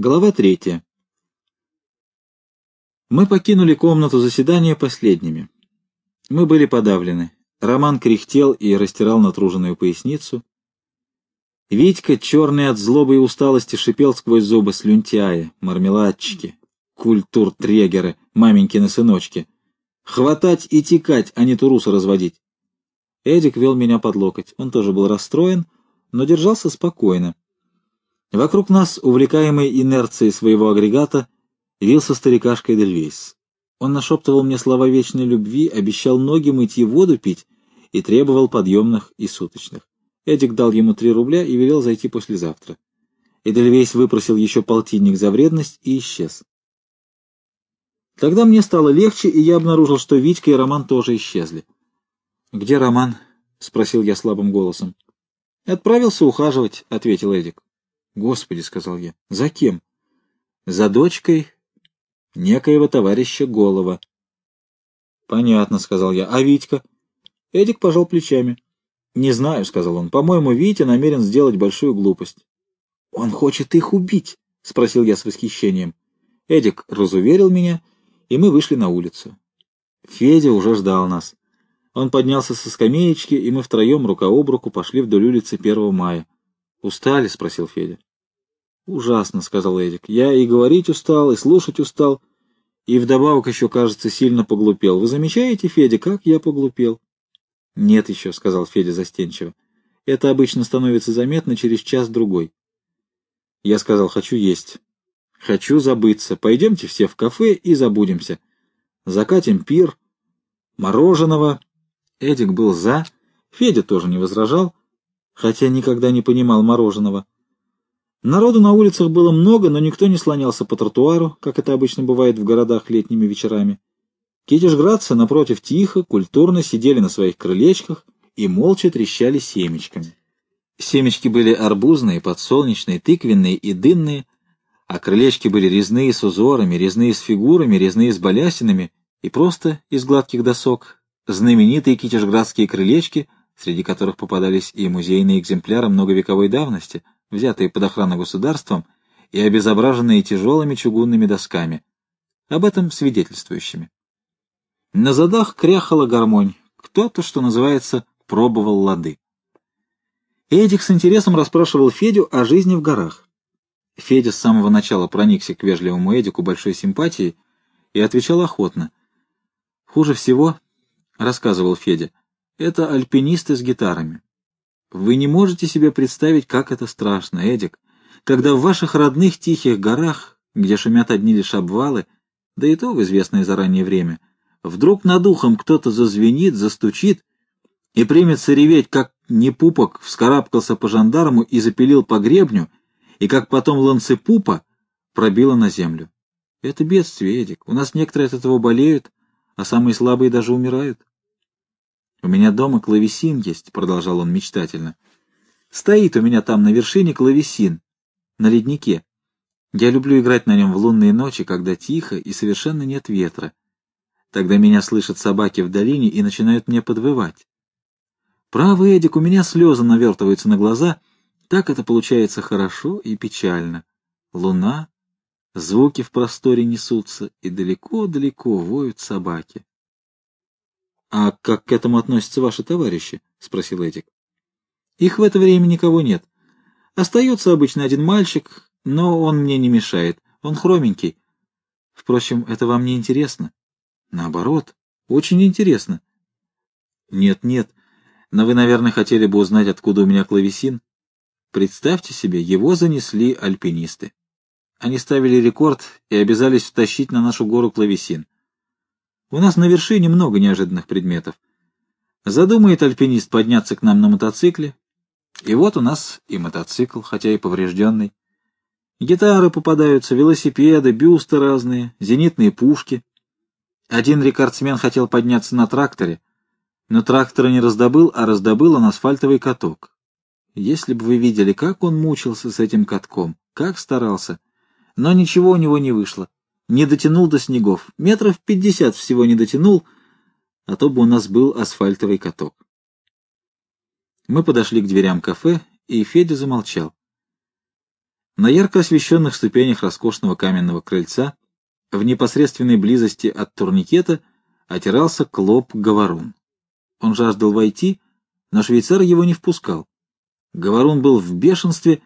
Глава третья. Мы покинули комнату заседания последними. Мы были подавлены. Роман кряхтел и растирал натруженную поясницу. Витька, черный от злобы и усталости, шипел сквозь зубы слюнтяя, мармеладчики, культур-трегеры, маменькины сыночки. Хватать и текать, а не туруса разводить. Эдик вел меня под локоть. Он тоже был расстроен, но держался спокойно. Вокруг нас, увлекаемый инерцией своего агрегата, вился старикашка Эдельвейс. Он нашептывал мне слова вечной любви, обещал ноги мыть и воду пить и требовал подъемных и суточных. Эдик дал ему три рубля и велел зайти послезавтра. Эдельвейс выпросил еще полтинник за вредность и исчез. Тогда мне стало легче, и я обнаружил, что Витька и Роман тоже исчезли. — Где Роман? — спросил я слабым голосом. — Отправился ухаживать, — ответил Эдик. Господи, — сказал я, — за кем? За дочкой некоего товарища Голова. Понятно, — сказал я. А Витька? Эдик пожал плечами. Не знаю, — сказал он. По-моему, Витя намерен сделать большую глупость. Он хочет их убить, — спросил я с восхищением. Эдик разуверил меня, и мы вышли на улицу. Федя уже ждал нас. Он поднялся со скамеечки, и мы втроем рука об руку пошли вдоль улицы 1 мая. «Устали?» — спросил Федя. «Ужасно», — сказал Эдик. «Я и говорить устал, и слушать устал, и вдобавок еще, кажется, сильно поглупел. Вы замечаете, Федя, как я поглупел?» «Нет еще», — сказал Федя застенчиво. «Это обычно становится заметно через час-другой». Я сказал, хочу есть. Хочу забыться. Пойдемте все в кафе и забудемся. Закатим пир. Мороженого. Эдик был за. Федя тоже не возражал, хотя никогда не понимал мороженого. Народу на улицах было много, но никто не слонялся по тротуару, как это обычно бывает в городах летними вечерами. Китежградцы, напротив, тихо, культурно сидели на своих крылечках и молча трещали семечками. Семечки были арбузные, подсолнечные, тыквенные и дынные, а крылечки были резные с узорами, резные с фигурами, резные с балясинами и просто из гладких досок. Знаменитые китежградские крылечки, среди которых попадались и музейные экземпляры многовековой давности — взятые под охрану государством и обезображенные тяжелыми чугунными досками, об этом свидетельствующими. На задах кряхала гармонь, кто-то, что называется, пробовал лады. Эдик с интересом расспрашивал Федю о жизни в горах. Федя с самого начала проникся к вежливому Эдику большой симпатией и отвечал охотно. «Хуже всего, — рассказывал Федя, — это альпинисты с гитарами. Вы не можете себе представить, как это страшно, Эдик, когда в ваших родных тихих горах, где шумят одни лишь обвалы, да и то в известное заранее время, вдруг над ухом кто-то зазвенит, застучит и примется реветь, как непупок вскарабкался по жандарму и запилил по гребню, и как потом ланцепупа пробило на землю. Это бедствие, Эдик. У нас некоторые от этого болеют, а самые слабые даже умирают. — У меня дома клавесин есть, — продолжал он мечтательно. — Стоит у меня там на вершине клавесин, на леднике. Я люблю играть на нем в лунные ночи, когда тихо и совершенно нет ветра. Тогда меня слышат собаки в долине и начинают мне подвывать. Правый Эдик, у меня слезы навертываются на глаза. Так это получается хорошо и печально. Луна, звуки в просторе несутся, и далеко-далеко воют собаки. — А как к этому относятся ваши товарищи? — спросил Эдик. — Их в это время никого нет. Остается обычно один мальчик, но он мне не мешает. Он хроменький. Впрочем, это вам не интересно. Наоборот, очень интересно. Нет, нет, но вы, наверное, хотели бы узнать, откуда у меня клавесин. Представьте себе, его занесли альпинисты. Они ставили рекорд и обязались втащить на нашу гору клавесин. У нас на вершине много неожиданных предметов. Задумает альпинист подняться к нам на мотоцикле, и вот у нас и мотоцикл, хотя и поврежденный. Гитары попадаются, велосипеды, бюсты разные, зенитные пушки. Один рекордсмен хотел подняться на тракторе, но трактора не раздобыл, а раздобыл он асфальтовый каток. Если бы вы видели, как он мучился с этим катком, как старался, но ничего у него не вышло не дотянул до снегов, метров пятьдесят всего не дотянул, а то бы у нас был асфальтовый каток. Мы подошли к дверям кафе, и Федя замолчал. На ярко освещенных ступенях роскошного каменного крыльца, в непосредственной близости от турникета, отирался Клоп-Говорун. Он жаждал войти, но швейцар его не впускал. Говорун был в бешенстве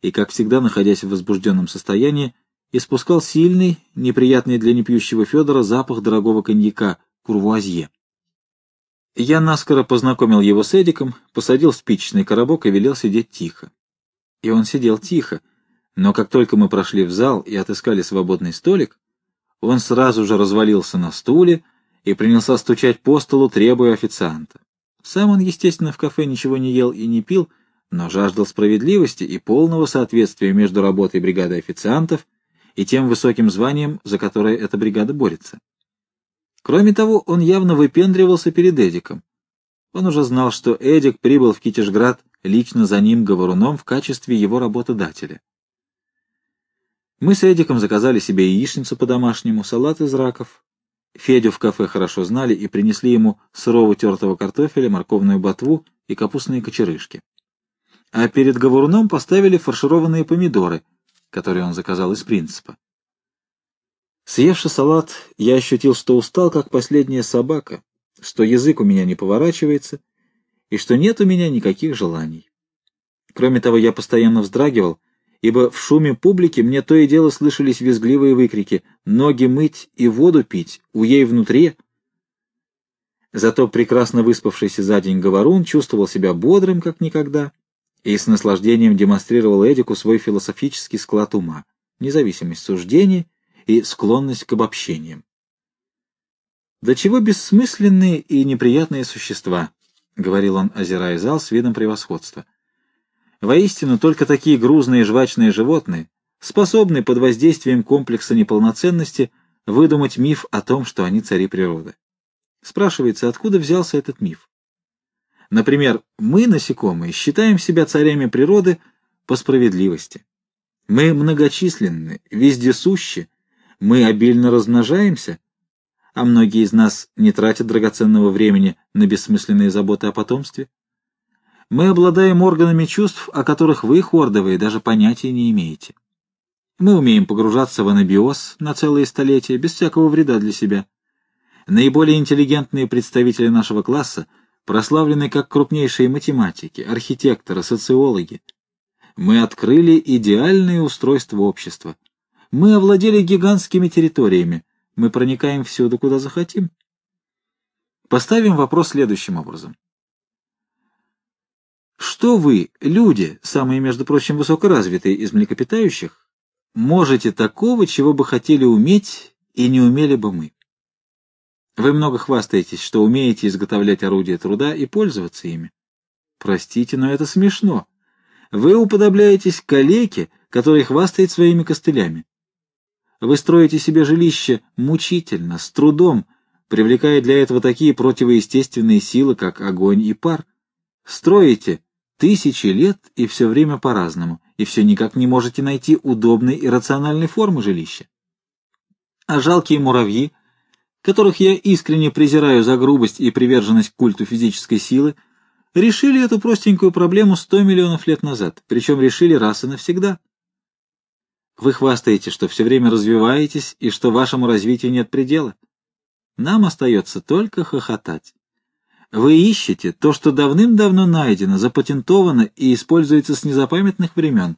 и, как всегда, находясь в возбужденном состоянии, испускал сильный, неприятный для непьющего Федора запах дорогого коньяка курвуазье. Я наскоро познакомил его с Эдиком, посадил в спичечный коробок и велел сидеть тихо. И он сидел тихо, но как только мы прошли в зал и отыскали свободный столик, он сразу же развалился на стуле и принялся стучать по столу, требуя официанта. Сам он, естественно, в кафе ничего не ел и не пил, но жаждал справедливости и полного соответствия между работой бригады официантов и тем высоким званием, за которое эта бригада борется. Кроме того, он явно выпендривался перед Эдиком. Он уже знал, что Эдик прибыл в Китежград лично за ним говоруном в качестве его работодателя. Мы с Эдиком заказали себе яичницу по-домашнему, салат из раков. Федю в кафе хорошо знали и принесли ему сырого тертого картофеля, морковную ботву и капустные кочерышки. А перед говоруном поставили фаршированные помидоры, которые он заказал из принципа. Съевши салат, я ощутил, что устал, как последняя собака, что язык у меня не поворачивается и что нет у меня никаких желаний. Кроме того, я постоянно вздрагивал, ибо в шуме публики мне то и дело слышались визгливые выкрики «ноги мыть и воду пить, у ей внутри». Зато прекрасно выспавшийся за день говорун чувствовал себя бодрым, как никогда, и с наслаждением демонстрировал Эдику свой философический склад ума, независимость суждений и склонность к обобщениям. «Да чего бессмысленные и неприятные существа», — говорил он, озирая зал с видом превосходства. Воистину, только такие грузные жвачные животные способны под воздействием комплекса неполноценности выдумать миф о том, что они цари природы. Спрашивается, откуда взялся этот миф? Например, мы, насекомые, считаем себя царями природы по справедливости. Мы многочисленны, вездесущи, мы обильно размножаемся, а многие из нас не тратят драгоценного времени на бессмысленные заботы о потомстве. Мы обладаем органами чувств, о которых вы, хордовые, даже понятия не имеете. Мы умеем погружаться в анабиоз на целые столетия, без всякого вреда для себя. Наиболее интеллигентные представители нашего класса прославлены как крупнейшие математики, архитекторы, социологи. Мы открыли идеальное устройство общества. Мы овладели гигантскими территориями. Мы проникаем всюду, куда захотим. Поставим вопрос следующим образом. Что вы, люди, самые, между прочим, высокоразвитые из млекопитающих, можете такого, чего бы хотели уметь и не умели бы мы? Вы много хвастаетесь, что умеете изготовлять орудия труда и пользоваться ими. Простите, но это смешно. Вы уподобляетесь калеке, который хвастает своими костылями. Вы строите себе жилище мучительно, с трудом, привлекая для этого такие противоестественные силы, как огонь и пар. Строите тысячи лет и все время по-разному, и все никак не можете найти удобной и рациональной формы жилища. А жалкие муравьи, которых я искренне презираю за грубость и приверженность культу физической силы, решили эту простенькую проблему сто миллионов лет назад, причем решили раз и навсегда. Вы хвастаете, что все время развиваетесь и что вашему развитию нет предела. Нам остается только хохотать. Вы ищете то, что давным-давно найдено, запатентовано и используется с незапамятных времен,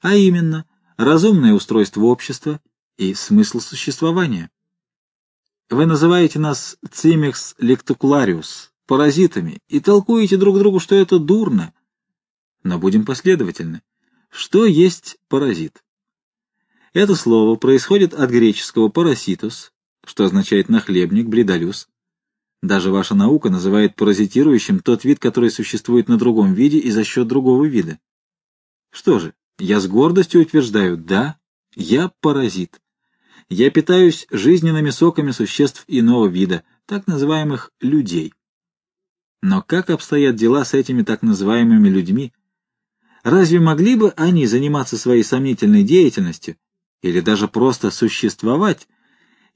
а именно разумное устройство общества и смысл существования. Вы называете нас цимекс лектокулариус, паразитами, и толкуете друг другу, что это дурно. Но будем последовательны. Что есть паразит? Это слово происходит от греческого «параситус», что означает «нахлебник», «бредолюс». Даже ваша наука называет паразитирующим тот вид, который существует на другом виде и за счет другого вида. Что же, я с гордостью утверждаю, да, я паразит. Я питаюсь жизненными соками существ иного вида, так называемых людей. Но как обстоят дела с этими так называемыми людьми? Разве могли бы они заниматься своей сомнительной деятельностью, или даже просто существовать,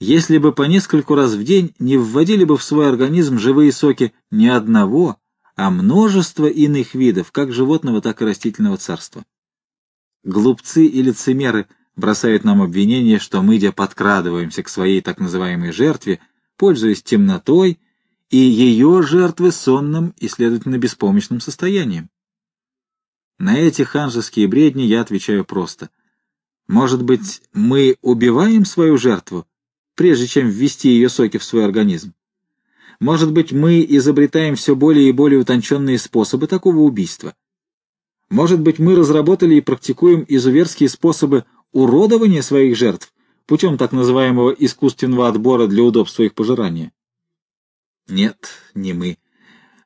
если бы по нескольку раз в день не вводили бы в свой организм живые соки не одного, а множество иных видов, как животного, так и растительного царства. глупцы и лицемеры бросают нам обвинение, что мы де подкрадываемся к своей так называемой жертве, пользуясь темнотой и ее жертвы сонным и, следовательно, беспомощным состоянием. На эти ханжеские бредни я отвечаю просто. Может быть, мы убиваем свою жертву, прежде чем ввести ее соки в свой организм? Может быть, мы изобретаем все более и более утонченные способы такого убийства? Может быть, мы разработали и практикуем изуверские способы уродования своих жертв путем так называемого искусственного отбора для удобства их пожирания? Нет, не мы.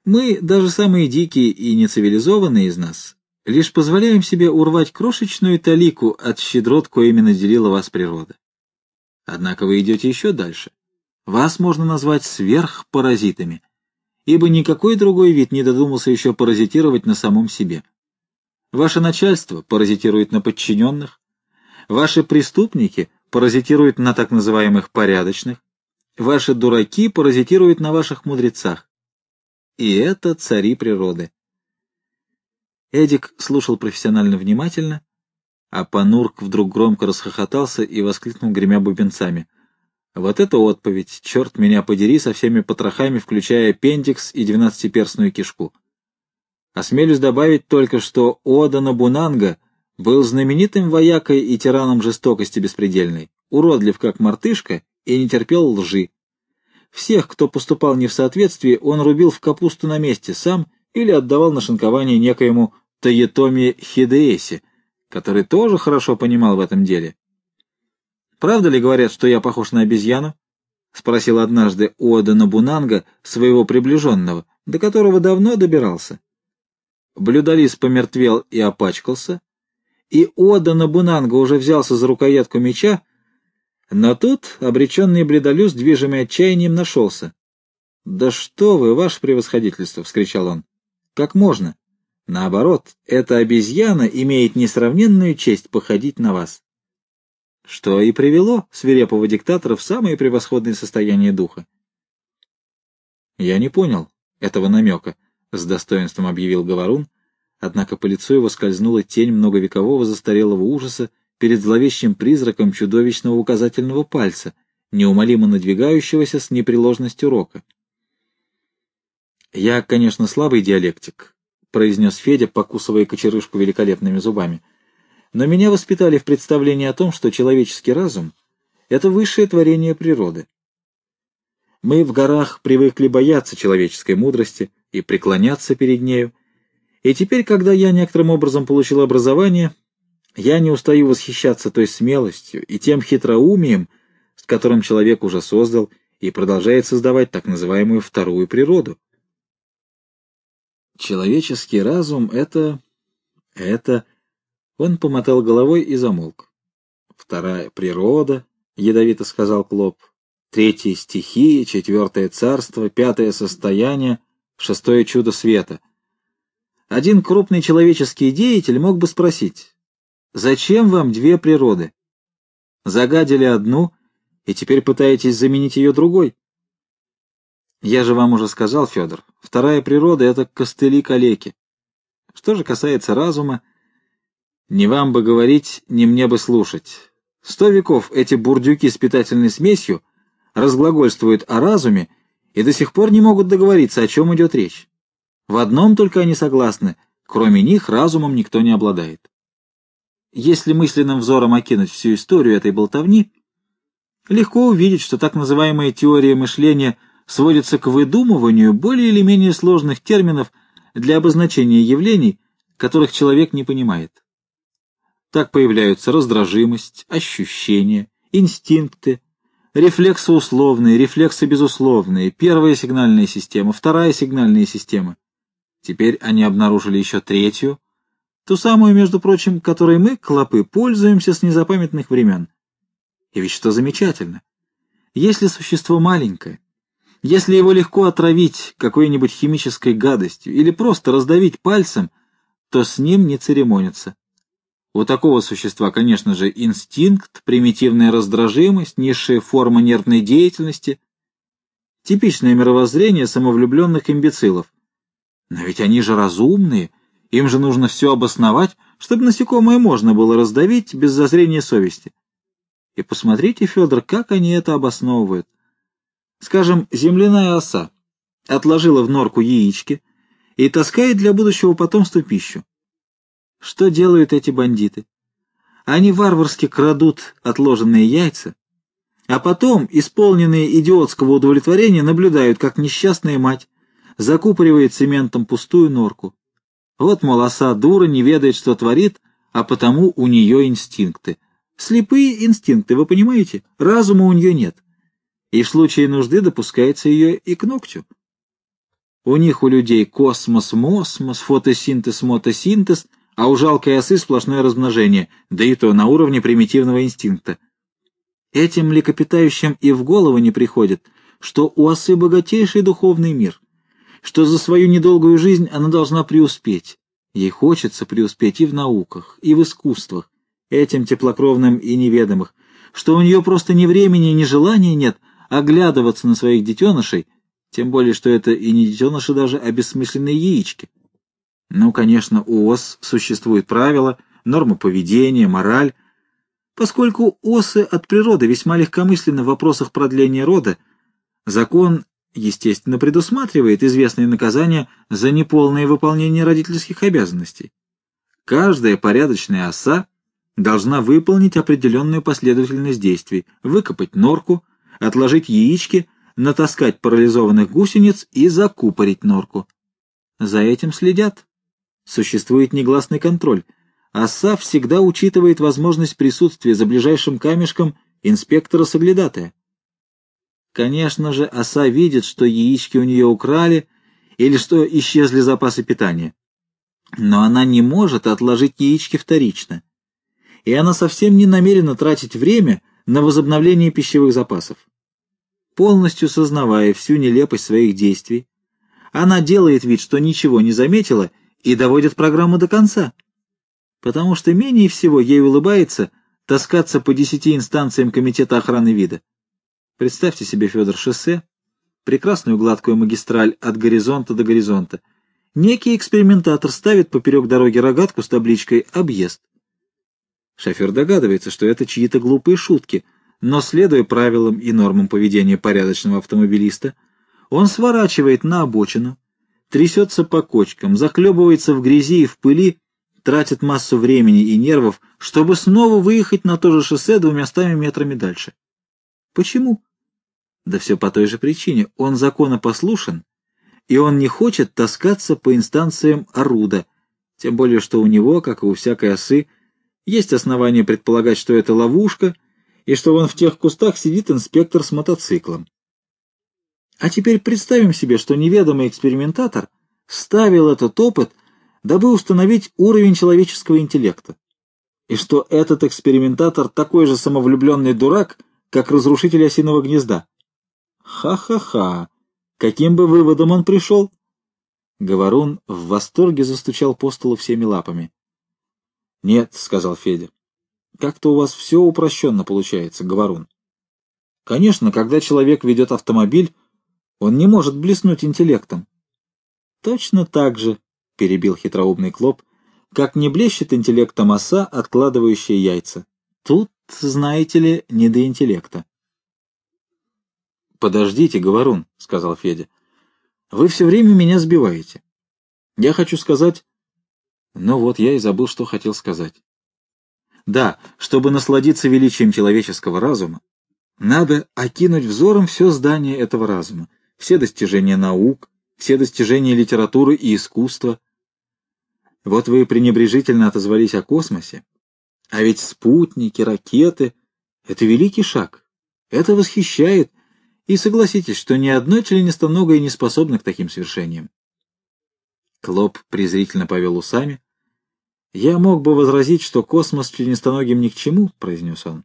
Мы, даже самые дикие и нецивилизованные из нас, лишь позволяем себе урвать крошечную талику от щедрот, коими наделила вас природа. Однако вы идете еще дальше. Вас можно назвать сверхпаразитами, ибо никакой другой вид не додумался еще паразитировать на самом себе. Ваше начальство паразитирует на подчиненных, ваши преступники паразитируют на так называемых порядочных, ваши дураки паразитируют на ваших мудрецах. И это цари природы. Эдик слушал профессионально внимательно, а Панурк вдруг громко расхохотался и воскликнул, гремя бубенцами. «Вот это отповедь! Черт меня подери со всеми потрохами, включая аппендикс и двенадцатиперстную кишку!» Осмелюсь добавить только, что Ода Набунанга был знаменитым воякой и тираном жестокости беспредельной, уродлив как мартышка и не терпел лжи. Всех, кто поступал не в соответствии, он рубил в капусту на месте сам или отдавал на шинкование некоему Таетоми Хидеэси, который тоже хорошо понимал в этом деле. «Правда ли говорят, что я похож на обезьяну?» — спросил однажды Ода Набунанга, своего приближенного, до которого давно добирался. Блюдолиз помертвел и опачкался, и Ода Набунанга уже взялся за рукоятку меча, но тут обреченный бледолюз, движимый отчаянием, нашелся. «Да что вы, ваше превосходительство!» — вскричал он. «Как можно? Наоборот, эта обезьяна имеет несравненную честь походить на вас. Что и привело свирепого диктатора в самое превосходное состояние духа. Я не понял этого намека, — с достоинством объявил Говорун, однако по лицу его скользнула тень многовекового застарелого ужаса перед зловещим призраком чудовищного указательного пальца, неумолимо надвигающегося с непреложностью рока. Я, конечно, слабый диалектик, — произнес Федя, покусывая кочерышку великолепными зубами. «Но меня воспитали в представлении о том, что человеческий разум — это высшее творение природы. Мы в горах привыкли бояться человеческой мудрости и преклоняться перед нею, и теперь, когда я некоторым образом получил образование, я не устаю восхищаться той смелостью и тем хитроумием, с которым человек уже создал и продолжает создавать так называемую вторую природу. Человеческий разум — это... это... Он помотал головой и замолк. Вторая природа, — ядовито сказал Клоп. Третья стихия, четвертое царство, пятое состояние, шестое чудо света. Один крупный человеческий деятель мог бы спросить, зачем вам две природы? Загадили одну, и теперь пытаетесь заменить ее другой? Я же вам уже сказал, Федор, вторая природа — это костыли-калеки. Что же касается разума, не вам бы говорить, не мне бы слушать. Сто веков эти бурдюки с питательной смесью разглагольствуют о разуме и до сих пор не могут договориться, о чем идет речь. В одном только они согласны, кроме них разумом никто не обладает. Если мысленным взором окинуть всю историю этой болтовни, легко увидеть, что так называемая теория мышления — сводится к выдумыванию более или менее сложных терминов для обозначения явлений, которых человек не понимает. Так появляются раздражимость, ощущения, инстинкты, рефлексы условные, рефлексы безусловные, первая сигнальная система, вторая сигнальная система. Теперь они обнаружили еще третью, ту самую, между прочим, которой мы, клопы, пользуемся с незапамятных времен. И ведь что замечательно, если существо маленькое, если его легко отравить какой-нибудь химической гадостью или просто раздавить пальцем, то с ним не церемонятся. У такого существа, конечно же, инстинкт, примитивная раздражимость, низшая форма нервной деятельности, типичное мировоззрение самовлюбленных имбецилов. Но ведь они же разумные Им же нужно все обосновать, чтобы насекомое можно было раздавить без зазрения совести. И посмотрите, Федор, как они это обосновывают. Скажем, земляная оса отложила в норку яички и таскает для будущего потомства пищу. Что делают эти бандиты? Они варварски крадут отложенные яйца, а потом, исполненные идиотского удовлетворения, наблюдают, как несчастная мать закупоривает цементом пустую норку. Вот, мол, оса дура, не ведает, что творит, а потому у нее инстинкты. Слепые инстинкты, вы понимаете? Разума у нее нет. И в случае нужды допускается ее и к ногтю. У них, у людей, космос-мосмос, фотосинтез-мотосинтез, а у жалкой осы сплошное размножение, да и то на уровне примитивного инстинкта. Этим млекопитающим и в голову не приходит, что у осы богатейший духовный мир, что за свою недолгую жизнь она должна преуспеть. Ей хочется преуспеть и в науках, и в искусствах, этим теплокровным и неведомых, что у нее просто ни времени, ни желания нет оглядываться на своих детенышей, тем более, что это и не детеныши даже, а бессмысленные яички. Ну, конечно, у ос существуют правила, нормы поведения, мораль. Поскольку осы от природы весьма легкомысленны в вопросах продления рода, закон, естественно, предусматривает известные наказания за неполное выполнение родительских обязанностей. Каждая порядочная оса должна выполнить определенную последовательность действий, выкопать норку, отложить яички, натаскать парализованных гусениц и закупорить норку. За этим следят. Существует негласный контроль. Оса всегда учитывает возможность присутствия за ближайшим камешком инспектора-соглядатая. Конечно же, оса видит, что яички у нее украли или что исчезли запасы питания. Но она не может отложить яички вторично. И она совсем не намерена тратить время на возобновление пищевых запасов. Полностью сознавая всю нелепость своих действий, она делает вид, что ничего не заметила и доводит программу до конца. Потому что менее всего ей улыбается таскаться по десяти инстанциям Комитета охраны вида. Представьте себе, Федор, шоссе, прекрасную гладкую магистраль от горизонта до горизонта. Некий экспериментатор ставит поперек дороги рогатку с табличкой «Объезд». Шофер догадывается, что это чьи-то глупые шутки, но, следуя правилам и нормам поведения порядочного автомобилиста, он сворачивает на обочину, трясется по кочкам, захлебывается в грязи и в пыли, тратит массу времени и нервов, чтобы снова выехать на то же шоссе двумястами метрами дальше. Почему? Да все по той же причине. Он законопослушен, и он не хочет таскаться по инстанциям Оруда, тем более что у него, как и у всякой осы, есть основания предполагать, что это ловушка, и что вон в тех кустах сидит инспектор с мотоциклом. А теперь представим себе, что неведомый экспериментатор ставил этот опыт, дабы установить уровень человеческого интеллекта, и что этот экспериментатор такой же самовлюбленный дурак, как разрушитель осиного гнезда. Ха-ха-ха! Каким бы выводом он пришел? Говорун в восторге застучал по столу всеми лапами. — Нет, — сказал Федя, — как-то у вас все упрощенно получается, Говорун. Конечно, когда человек ведет автомобиль, он не может блеснуть интеллектом. Точно так же, — перебил хитроумный Клоп, — как не блещет интеллектом оса, откладывающая яйца. Тут, знаете ли, не до интеллекта. «Подождите, Говорун», — сказал Федя. «Вы все время меня сбиваете. Я хочу сказать...» Ну вот, я и забыл, что хотел сказать. Да, чтобы насладиться величием человеческого разума, надо окинуть взором все здание этого разума, все достижения наук, все достижения литературы и искусства. Вот вы пренебрежительно отозвались о космосе, а ведь спутники, ракеты — это великий шаг. Это восхищает, и согласитесь, что ни одно членистоногое не способно к таким свершениям. Клоп презрительно повел усами. «Я мог бы возразить, что космос членистоногим ни к чему», — произнес он.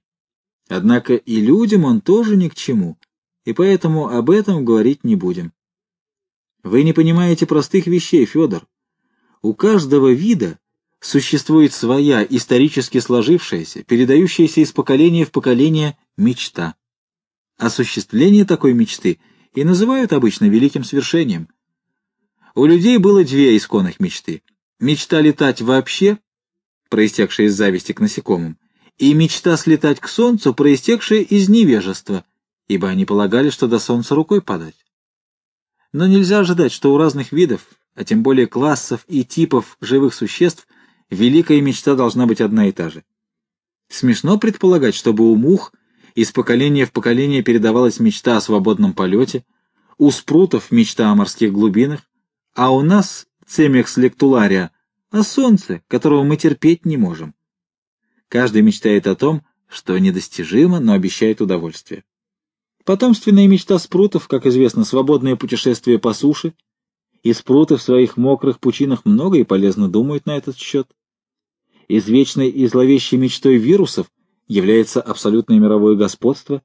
«Однако и людям он тоже ни к чему и поэтому об этом говорить не будем. Вы не понимаете простых вещей, Федор. У каждого вида существует своя, исторически сложившаяся, передающаяся из поколения в поколение мечта. Осуществление такой мечты и называют обычно великим свершением. У людей было две исконных мечты Мечта летать вообще, проистекшая из зависти к насекомым, и мечта слетать к солнцу, проистекшая из невежества, ибо они полагали, что до солнца рукой подать. Но нельзя ожидать, что у разных видов, а тем более классов и типов живых существ, великая мечта должна быть одна и та же. Смешно предполагать, чтобы у мух из поколения в поколение передавалась мечта о свободном полете, у спрутов мечта о морских глубинах, а у нас цемех лектулария, о солнце, которого мы терпеть не можем. Каждый мечтает о том, что недостижимо, но обещает удовольствие. Потомственная мечта спрутов, как известно, свободное путешествие по суше, и спруты в своих мокрых пучинах много и полезно думают на этот счет. Извечной и зловещей мечтой вирусов является абсолютное мировое господство,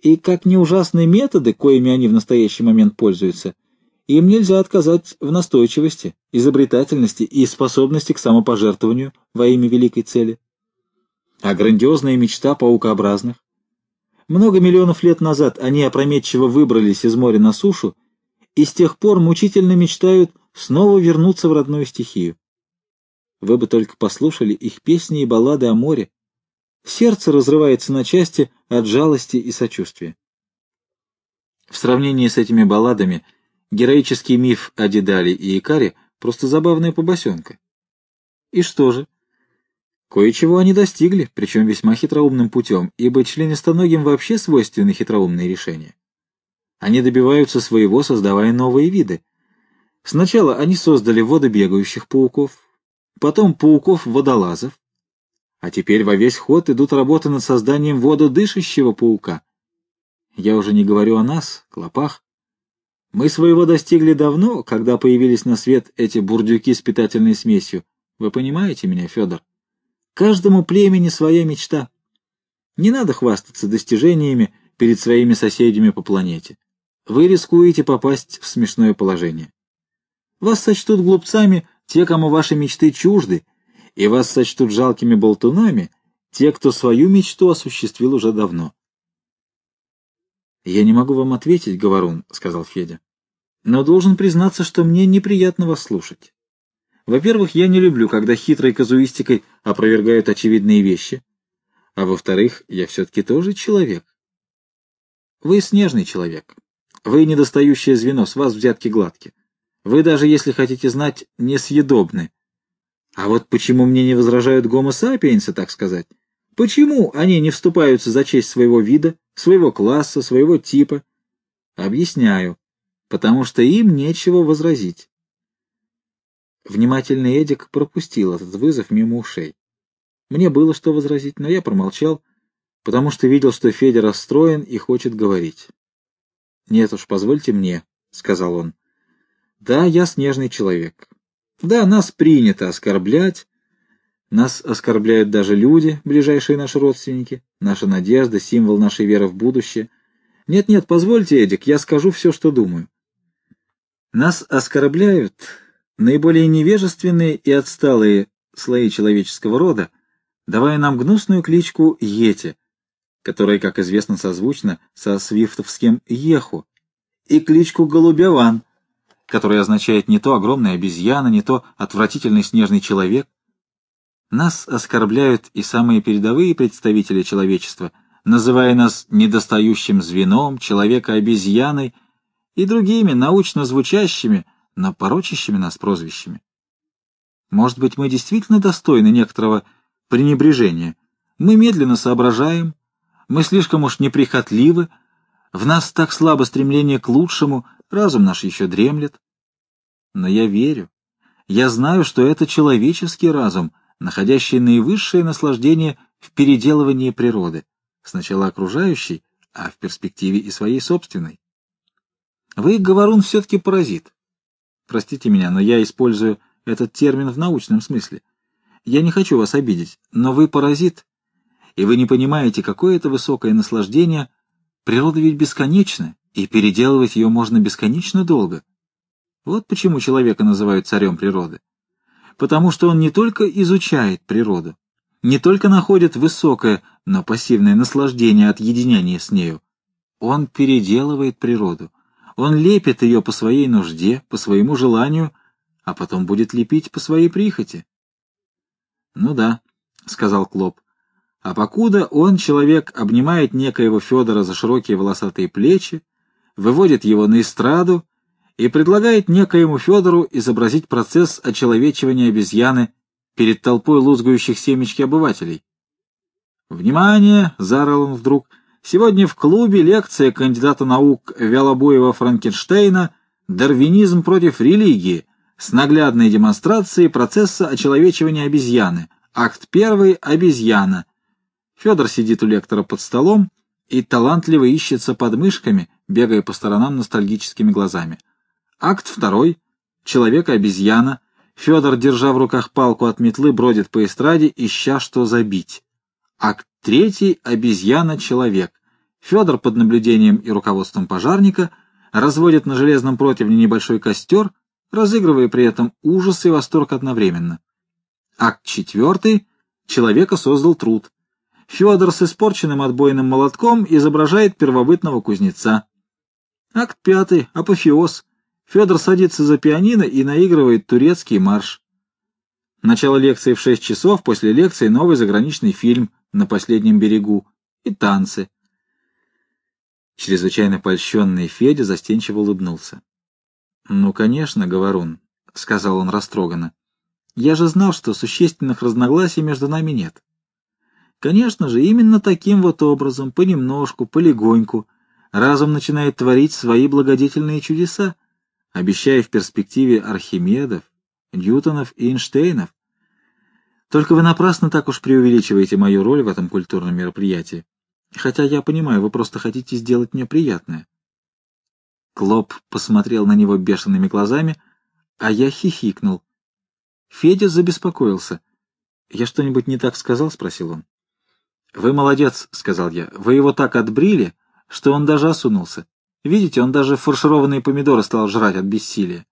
и как не ужасные методы, коими они в настоящий момент пользуются, им нельзя отказать в настойчивости, изобретательности и способности к самопожертвованию во имя великой цели. А грандиозная мечта паукообразных? Много миллионов лет назад они опрометчиво выбрались из моря на сушу и с тех пор мучительно мечтают снова вернуться в родную стихию. Вы бы только послушали их песни и баллады о море. Сердце разрывается на части от жалости и сочувствия. В сравнении с этими балладами Героический миф о Дедале и Икаре — просто забавная побосенка. И что же? Кое-чего они достигли, причем весьма хитроумным путем, ибо членистоногим вообще свойственны хитроумные решения. Они добиваются своего, создавая новые виды. Сначала они создали водобегающих пауков, потом пауков-водолазов, а теперь во весь ход идут работы над созданием вододышащего паука. Я уже не говорю о нас, клопах, мы своего достигли давно, когда появились на свет эти бурдюки с питательной смесью. Вы понимаете меня, Федор? Каждому племени своя мечта. Не надо хвастаться достижениями перед своими соседями по планете. Вы рискуете попасть в смешное положение. Вас сочтут глупцами те, кому ваши мечты чужды, и вас сочтут жалкими болтунами те, кто свою мечту осуществил уже давно. «Я не могу вам ответить, Говорун», — сказал Федя. «Но должен признаться, что мне неприятно вас слушать. Во-первых, я не люблю, когда хитрой казуистикой опровергают очевидные вещи. А во-вторых, я все-таки тоже человек. Вы снежный человек. Вы недостающее звено, с вас взятки гладки. Вы даже, если хотите знать, несъедобны. А вот почему мне не возражают гомо-сапиенсы, так сказать? Почему они не вступаются за честь своего вида, своего класса, своего типа? Объясняю. Потому что им нечего возразить. Внимательный Эдик пропустил этот вызов мимо ушей. Мне было что возразить, но я промолчал, потому что видел, что Федя расстроен и хочет говорить. «Нет уж, позвольте мне», — сказал он. «Да, я снежный человек. Да, нас принято оскорблять, нас оскорбляют даже люди, ближайшие наши родственники, наша надежда, символ нашей веры в будущее. Нет-нет, позвольте, Эдик, я скажу все, что думаю. Нас оскорбляют наиболее невежественные и отсталые слои человеческого рода, давая нам гнусную кличку Йети, которая, как известно, созвучна со свифтовским Еху, и кличку Голубеван, которая означает не то огромная обезьяна, не то отвратительный снежный человек, нас оскорбляют и самые передовые представители человечества, называя нас недостающим звеном, человека-обезьяной и другими научно звучащими, но порочащими нас прозвищами. Может быть, мы действительно достойны некоторого пренебрежения. Мы медленно соображаем, мы слишком уж неприхотливы, в нас так слабо стремление к лучшему, разум наш еще дремлет. Но я верю, я знаю, что это человеческий разум — находящий наивысшее наслаждение в переделывании природы, сначала окружающей, а в перспективе и своей собственной. Вы, говорун, все-таки паразит. Простите меня, но я использую этот термин в научном смысле. Я не хочу вас обидеть, но вы паразит, и вы не понимаете, какое это высокое наслаждение. Природа ведь бесконечна, и переделывать ее можно бесконечно долго. Вот почему человека называют царем природы потому что он не только изучает природу, не только находит высокое, но пассивное наслаждение от единения с нею, он переделывает природу, он лепит ее по своей нужде, по своему желанию, а потом будет лепить по своей прихоти. — Ну да, — сказал Клоп. А покуда он, человек, обнимает некоего Федора за широкие волосатые плечи, выводит его на эстраду и предлагает некоему Федору изобразить процесс очеловечивания обезьяны перед толпой лузгающих семечки обывателей. «Внимание!» — заорал он вдруг. «Сегодня в клубе лекция кандидата наук Вялобоева Франкенштейна «Дарвинизм против религии» с наглядной демонстрацией процесса очеловечивания обезьяны. Акт первый — обезьяна. Федор сидит у лектора под столом и талантливо ищется под мышками, бегая по сторонам ностальгическими глазами. Акт второй — человек-обезьяна. Федор, держа в руках палку от метлы, бродит по эстраде, ища что забить. Акт третий — обезьяна-человек. Федор под наблюдением и руководством пожарника разводит на железном противне небольшой костер, разыгрывая при этом ужас и восторг одновременно. Акт четвертый — человека создал труд. Федор с испорченным отбойным молотком изображает первобытного кузнеца. Акт пятый — апофеоз. Федор садится за пианино и наигрывает турецкий марш. Начало лекции в шесть часов, после лекции новый заграничный фильм «На последнем берегу» и танцы. Чрезвычайно польщенный Федя застенчиво улыбнулся. — Ну, конечно, Говорун, — сказал он растроганно. — Я же знал, что существенных разногласий между нами нет. Конечно же, именно таким вот образом, понемножку, полегоньку, разум начинает творить свои благодетельные чудеса, обещая в перспективе Архимедов, Ньютонов и Эйнштейнов. Только вы напрасно так уж преувеличиваете мою роль в этом культурном мероприятии. Хотя я понимаю, вы просто хотите сделать мне приятное. Клоп посмотрел на него бешеными глазами, а я хихикнул. Федя забеспокоился. «Я что-нибудь не так сказал?» — спросил он. «Вы молодец», — сказал я. «Вы его так отбрили, что он даже осунулся. Видите, он даже фаршированные помидоры стал жрать от бессилия».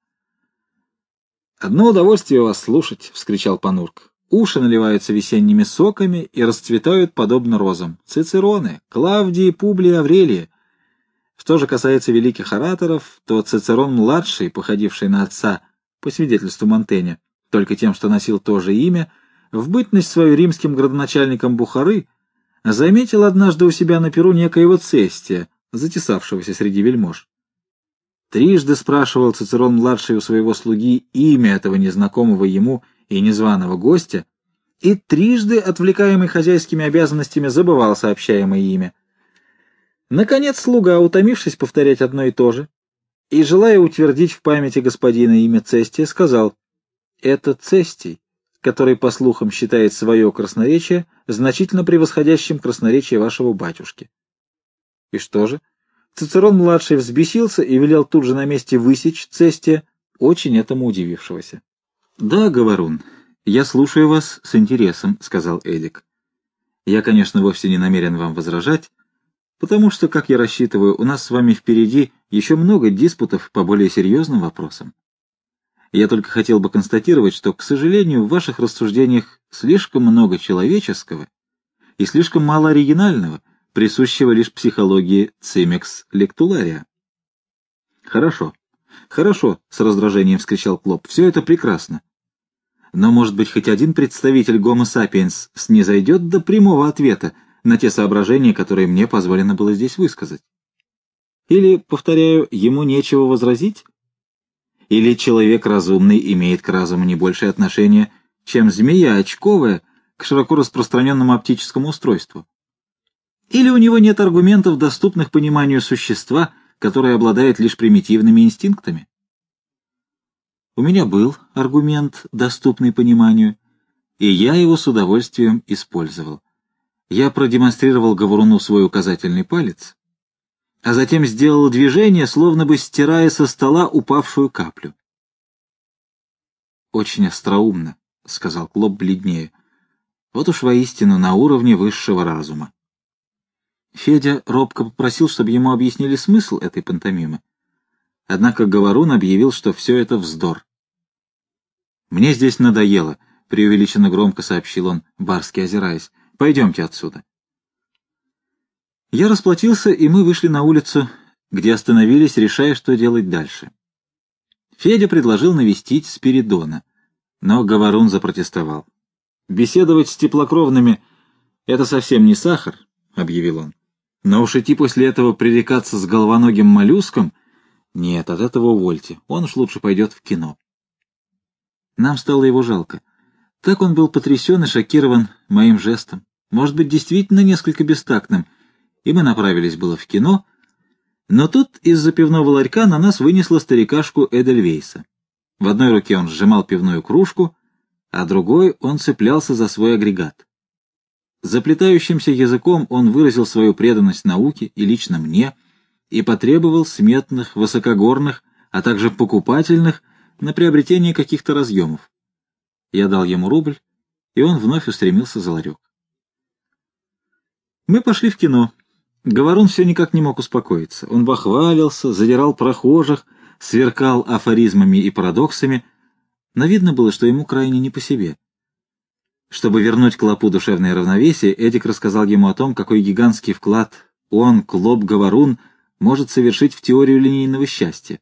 «Одно удовольствие вас слушать», — вскричал Панурк. «Уши наливаются весенними соками и расцветают подобно розам. Цицероны, Клавдии, Публии, Аврелии. Что же касается великих ораторов, то Цицерон-младший, походивший на отца, по свидетельству Монтэня, только тем, что носил то же имя, в бытность свою римским градоначальником Бухары — заметил однажды у себя на перу некоего цестия, затесавшегося среди вельмож. Трижды спрашивал Цицерон-младший у своего слуги имя этого незнакомого ему и незваного гостя, и трижды, отвлекаемый хозяйскими обязанностями, забывал сообщаемое имя. Наконец слуга, утомившись повторять одно и то же, и, желая утвердить в памяти господина имя Цестия, сказал «Это Цестий, который, по слухам, считает свое красноречие значительно превосходящим красноречие вашего батюшки. И что же? Цицерон-младший взбесился и велел тут же на месте высечь Цестия, очень этому удивившегося. — Да, Говорун, я слушаю вас с интересом, — сказал Эдик. — Я, конечно, вовсе не намерен вам возражать, потому что, как я рассчитываю, у нас с вами впереди еще много диспутов по более серьезным вопросам. Я только хотел бы констатировать, что, к сожалению, в ваших рассуждениях слишком много человеческого и слишком мало оригинального, присущего лишь психологии цимекс лектулария. Хорошо, хорошо, с раздражением вскричал Клоп, все это прекрасно. Но, может быть, хоть один представитель Гомо сапиенс снизойдет до прямого ответа на те соображения, которые мне позволено было здесь высказать? Или, повторяю, ему нечего возразить? Или человек разумный имеет к разуму не большее отношение, чем змея очковая к широко распространенному оптическому устройству? Или у него нет аргументов, доступных пониманию существа, которое обладает лишь примитивными инстинктами? У меня был аргумент, доступный пониманию, и я его с удовольствием использовал. Я продемонстрировал Говоруну свой указательный палец, а затем сделал движение, словно бы стирая со стола упавшую каплю. «Очень остроумно», — сказал Клоп бледнее. «Вот уж воистину на уровне высшего разума». Федя робко попросил, чтобы ему объяснили смысл этой пантомимы. Однако Говорун объявил, что все это вздор. «Мне здесь надоело», — преувеличенно громко сообщил он, барски озираясь. «Пойдемте отсюда». Я расплатился, и мы вышли на улицу, где остановились, решая, что делать дальше. Федя предложил навестить Спиридона, но Говорун запротестовал. «Беседовать с теплокровными — это совсем не сахар», — объявил он. «Но уж идти после этого пререкаться с головоногим моллюском — нет, от этого увольте, он уж лучше пойдет в кино». Нам стало его жалко. Так он был потрясен и шокирован моим жестом, может быть, действительно несколько бестактным, и мы направились было в кино — но тут из-за пивного ларька на нас вынесла старикашку Эдельвейса. В одной руке он сжимал пивную кружку, а другой он цеплялся за свой агрегат. Заплетающимся языком он выразил свою преданность науке и лично мне и потребовал сметных, высокогорных, а также покупательных на приобретение каких-то разъемов. Я дал ему рубль, и он вновь устремился за ларек. Мы пошли в кино. Говорун все никак не мог успокоиться. Он бахвалился, задирал прохожих, сверкал афоризмами и парадоксами, но видно было, что ему крайне не по себе. Чтобы вернуть Клопу душевное равновесие, Эдик рассказал ему о том, какой гигантский вклад он, Клоп Говорун, может совершить в теорию линейного счастья,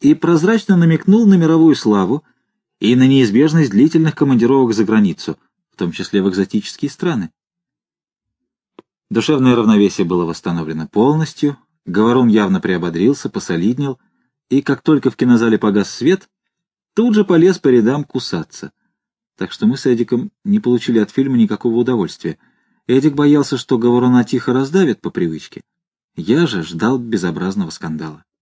и прозрачно намекнул на мировую славу и на неизбежность длительных командировок за границу, в том числе в экзотические страны. Душевное равновесие было восстановлено полностью, Говорун явно приободрился, посолиднел, и как только в кинозале погас свет, тут же полез по рядам кусаться. Так что мы с Эдиком не получили от фильма никакого удовольствия. Эдик боялся, что Говоруна тихо раздавит по привычке. Я же ждал безобразного скандала.